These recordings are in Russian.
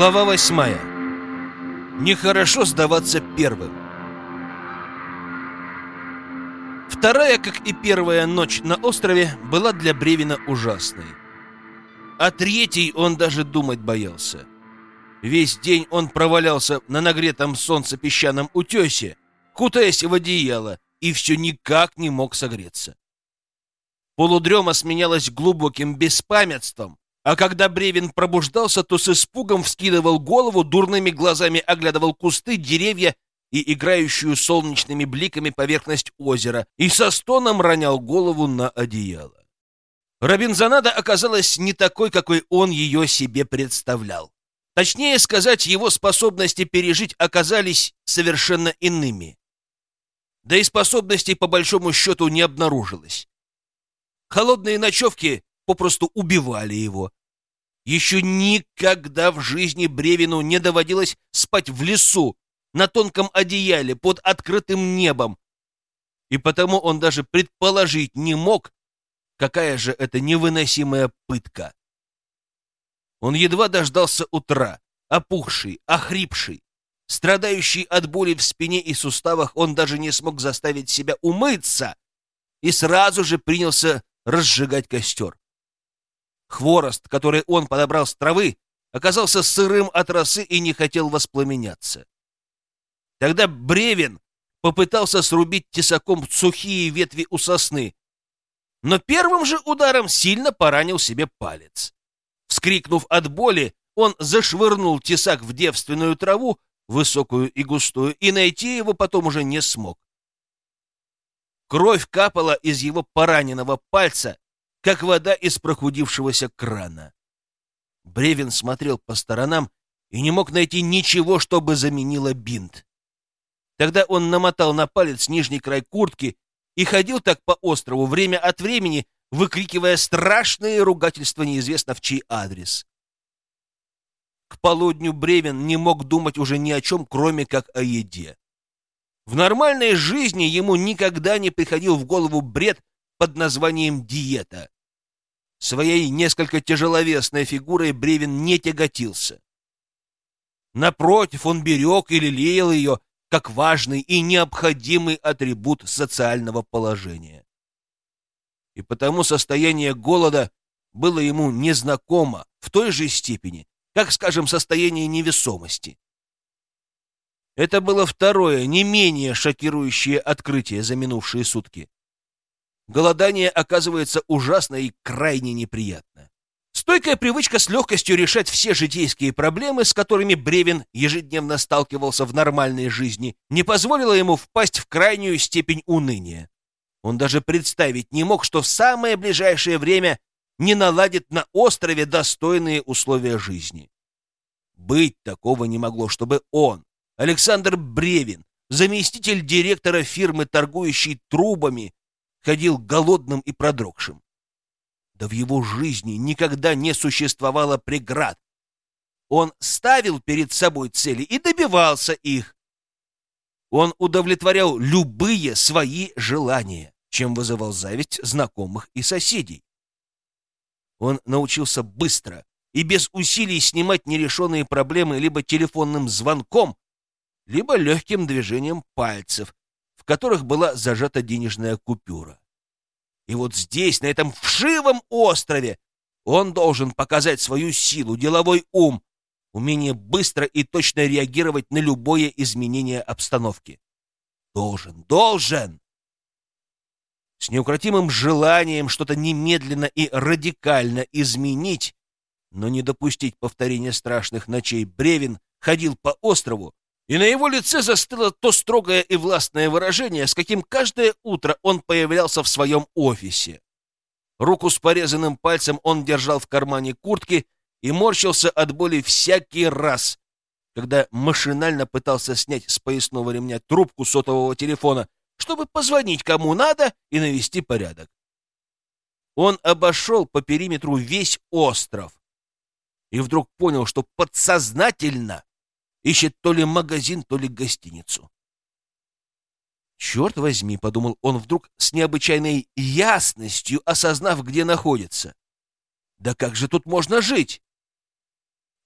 Глава восьмая. Нехорошо сдаваться первым. Вторая, как и первая ночь на острове, была для Бревина ужасной. О третьей он даже думать боялся. Весь день он провалялся на нагретом солнце песчаном утесе, кутаясь в одеяло, и все никак не мог согреться. Полудрема сменялась глубоким беспамятством, а когда Бревин пробуждался, то с испугом вскидывал голову, дурными глазами оглядывал кусты, деревья и играющую солнечными бликами поверхность озера и со стоном ронял голову на одеяло. Робинзонада оказалась не такой, какой он ее себе представлял. Точнее сказать, его способности пережить оказались совершенно иными. Да и способностей по большому счету не обнаружилось. Холодные ночевки попросту убивали его. Еще никогда в жизни Бревину не доводилось спать в лесу, на тонком одеяле, под открытым небом. И потому он даже предположить не мог, какая же это невыносимая пытка. Он едва дождался утра, опухший, охрипший. Страдающий от боли в спине и суставах, он даже не смог заставить себя умыться и сразу же принялся разжигать костер. Хворост, который он подобрал с травы, оказался сырым от росы и не хотел воспламеняться. Тогда Бревен попытался срубить тесаком сухие ветви у сосны, но первым же ударом сильно поранил себе палец. Вскрикнув от боли, он зашвырнул тесак в девственную траву, высокую и густую, и найти его потом уже не смог. Кровь капала из его пораненного пальца, как вода из прохудившегося крана. Бревин смотрел по сторонам и не мог найти ничего, чтобы заменило бинт. Тогда он намотал на палец нижний край куртки и ходил так по острову время от времени, выкрикивая страшные ругательства неизвестно в чей адрес. К полудню Бревин не мог думать уже ни о чем, кроме как о еде. В нормальной жизни ему никогда не приходил в голову бред под названием «диета». Своей несколько тяжеловесной фигурой Бревин не тяготился. Напротив, он берег или лелеял ее как важный и необходимый атрибут социального положения. И потому состояние голода было ему незнакомо в той же степени, как, скажем, состояние невесомости. Это было второе, не менее шокирующее открытие за минувшие сутки. Голодание оказывается ужасно и крайне неприятно. Стойкая привычка с легкостью решать все житейские проблемы, с которыми Бревин ежедневно сталкивался в нормальной жизни, не позволила ему впасть в крайнюю степень уныния. Он даже представить не мог, что в самое ближайшее время не наладит на острове достойные условия жизни. Быть такого не могло, чтобы он, Александр Бревин, заместитель директора фирмы, торгующей трубами, ходил голодным и продрогшим. Да в его жизни никогда не существовало преград. Он ставил перед собой цели и добивался их. Он удовлетворял любые свои желания, чем вызывал зависть знакомых и соседей. Он научился быстро и без усилий снимать нерешенные проблемы либо телефонным звонком, либо легким движением пальцев, которых была зажата денежная купюра. И вот здесь, на этом вшивом острове, он должен показать свою силу, деловой ум, умение быстро и точно реагировать на любое изменение обстановки. Должен, должен! С неукротимым желанием что-то немедленно и радикально изменить, но не допустить повторения страшных ночей, Бревин ходил по острову, и на его лице застыло то строгое и властное выражение, с каким каждое утро он появлялся в своем офисе. Руку с порезанным пальцем он держал в кармане куртки и морщился от боли всякий раз, когда машинально пытался снять с поясного ремня трубку сотового телефона, чтобы позвонить кому надо и навести порядок. Он обошел по периметру весь остров и вдруг понял, что подсознательно Ищет то ли магазин, то ли гостиницу. «Черт возьми», — подумал он вдруг с необычайной ясностью, осознав, где находится. «Да как же тут можно жить?»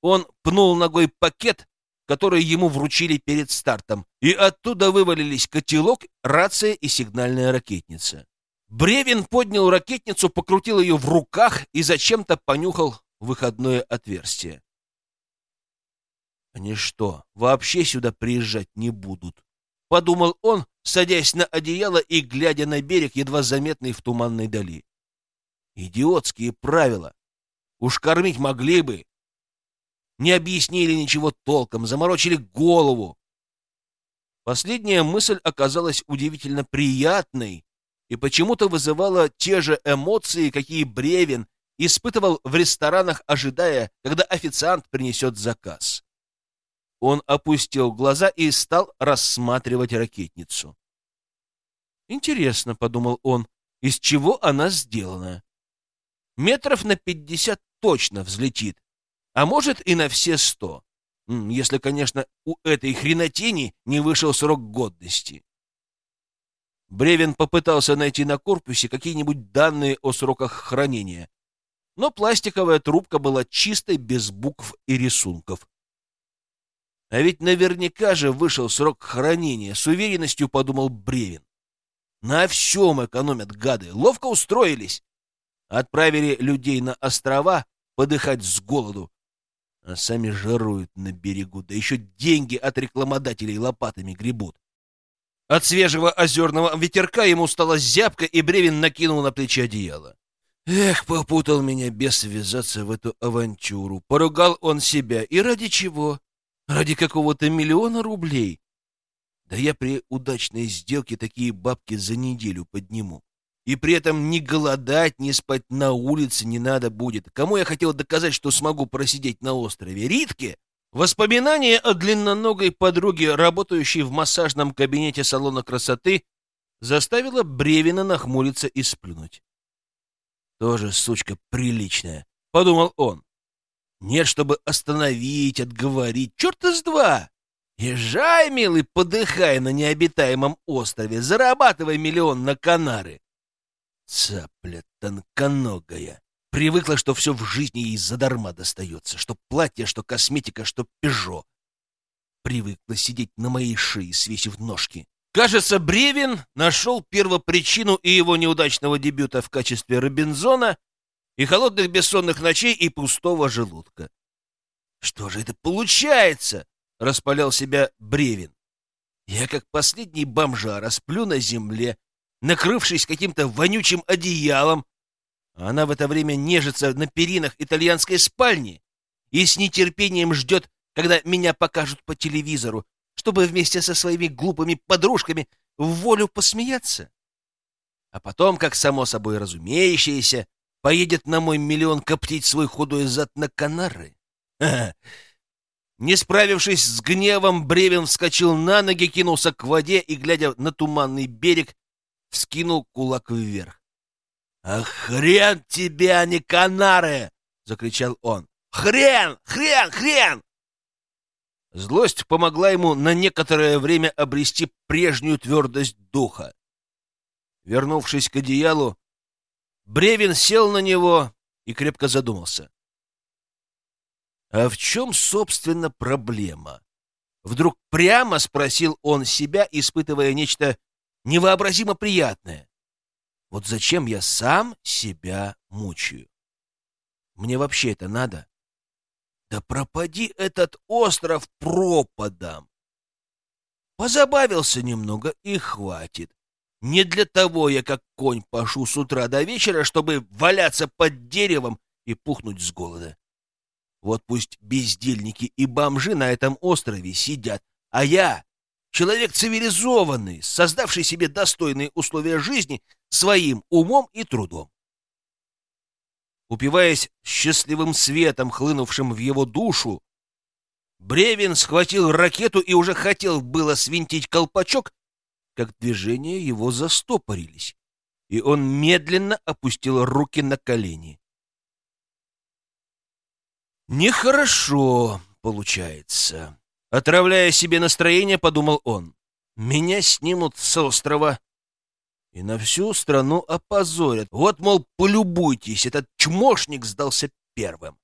Он пнул ногой пакет, который ему вручили перед стартом, и оттуда вывалились котелок, рация и сигнальная ракетница. Бревин поднял ракетницу, покрутил ее в руках и зачем-то понюхал выходное отверстие. Они что, вообще сюда приезжать не будут? Подумал он, садясь на одеяло и глядя на берег, едва заметный в туманной дали. Идиотские правила. Уж кормить могли бы. Не объяснили ничего толком, заморочили голову. Последняя мысль оказалась удивительно приятной и почему-то вызывала те же эмоции, какие Бревин испытывал в ресторанах, ожидая, когда официант принесет заказ. Он опустил глаза и стал рассматривать ракетницу. «Интересно», — подумал он, — «из чего она сделана?» «Метров на пятьдесят точно взлетит, а может и на все сто, если, конечно, у этой хренотени не вышел срок годности». Бревен попытался найти на корпусе какие-нибудь данные о сроках хранения, но пластиковая трубка была чистой, без букв и рисунков. А ведь наверняка же вышел срок хранения, с уверенностью подумал Бревин. На всем экономят гады, ловко устроились. Отправили людей на острова подыхать с голоду, а сами жаруют на берегу, да еще деньги от рекламодателей лопатами гребут. От свежего озерного ветерка ему стало зябко, и Бревин накинул на плечи одеяло. Эх, попутал меня без ввязаться в эту авантюру. Поругал он себя. И ради чего? Ради какого-то миллиона рублей? Да я при удачной сделке такие бабки за неделю подниму. И при этом ни голодать, ни спать на улице не надо будет. Кому я хотел доказать, что смогу просидеть на острове? Ритке? Воспоминание о длинноногой подруге, работающей в массажном кабинете салона красоты, заставило Бревина нахмуриться и сплюнуть. «Тоже сучка приличная», — подумал он. Нет, чтобы остановить, отговорить. Черт из два! Езжай, милый, подыхай на необитаемом острове, зарабатывай миллион на Канары. Цапля тонконогая. Привыкла, что все в жизни ей задарма достается, что платье, что косметика, что пежо. Привыкла сидеть на моей шее, свесив ножки. Кажется, Бревин нашел первопричину и его неудачного дебюта в качестве Робинзона, и холодных бессонных ночей, и пустого желудка. «Что же это получается?» — распалял себя Бревин. «Я, как последний бомжа, сплю на земле, накрывшись каким-то вонючим одеялом, она в это время нежится на перинах итальянской спальни и с нетерпением ждет, когда меня покажут по телевизору, чтобы вместе со своими глупыми подружками в волю посмеяться. А потом, как само собой разумеющееся, поедет на мой миллион коптить свой худой зад на Канары? Не справившись с гневом, Бревен вскочил на ноги, кинулся к воде и, глядя на туманный берег, вскинул кулак вверх. «А хрен тебе, а не Канары!» — закричал он. «Хрен! Хрен! Хрен!» Злость помогла ему на некоторое время обрести прежнюю твердость духа. Вернувшись к одеялу, Бревин сел на него и крепко задумался. А в чем, собственно, проблема? Вдруг прямо спросил он себя, испытывая нечто невообразимо приятное. Вот зачем я сам себя мучаю? Мне вообще это надо? Да пропади этот остров пропадом! Позабавился немного и хватит. Не для того я как конь пашу с утра до вечера, чтобы валяться под деревом и пухнуть с голода. Вот пусть бездельники и бомжи на этом острове сидят, а я, человек цивилизованный, создавший себе достойные условия жизни своим умом и трудом. Упиваясь счастливым светом, хлынувшим в его душу, Бревин схватил ракету и уже хотел было свинтить колпачок, как движения его застопорились, и он медленно опустил руки на колени. «Нехорошо получается», — отравляя себе настроение, подумал он. «Меня снимут с острова и на всю страну опозорят. Вот, мол, полюбуйтесь, этот чмошник сдался первым.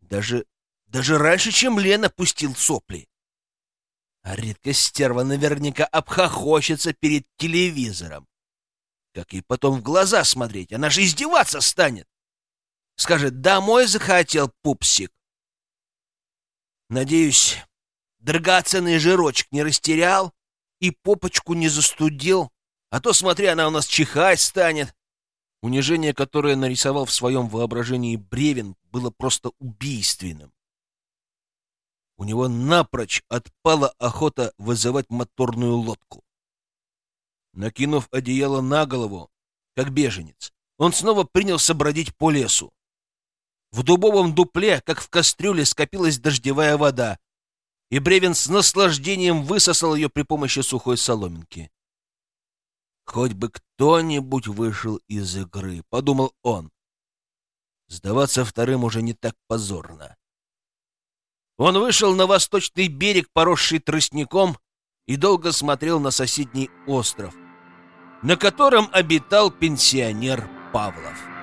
Даже даже раньше, чем Лена пустил сопли. А редко стерва наверняка обхохочется перед телевизором. Как ей потом в глаза смотреть? Она же издеваться станет. Скажет, домой захотел пупсик. Надеюсь, драгоценный жирочек не растерял и попочку не застудил, а то, смотри, она у нас чихать станет. Унижение, которое нарисовал в своем воображении Бревин, было просто убийственным. У него напрочь отпала охота вызывать моторную лодку. Накинув одеяло на голову, как беженец, он снова принялся бродить по лесу. В дубовом дупле, как в кастрюле, скопилась дождевая вода, и Бревен с наслаждением высосал ее при помощи сухой соломинки. «Хоть бы кто-нибудь вышел из игры», — подумал он. Сдаваться вторым уже не так позорно. Он вышел на восточный берег, поросший тростником, и долго смотрел на соседний остров, на котором обитал пенсионер Павлов.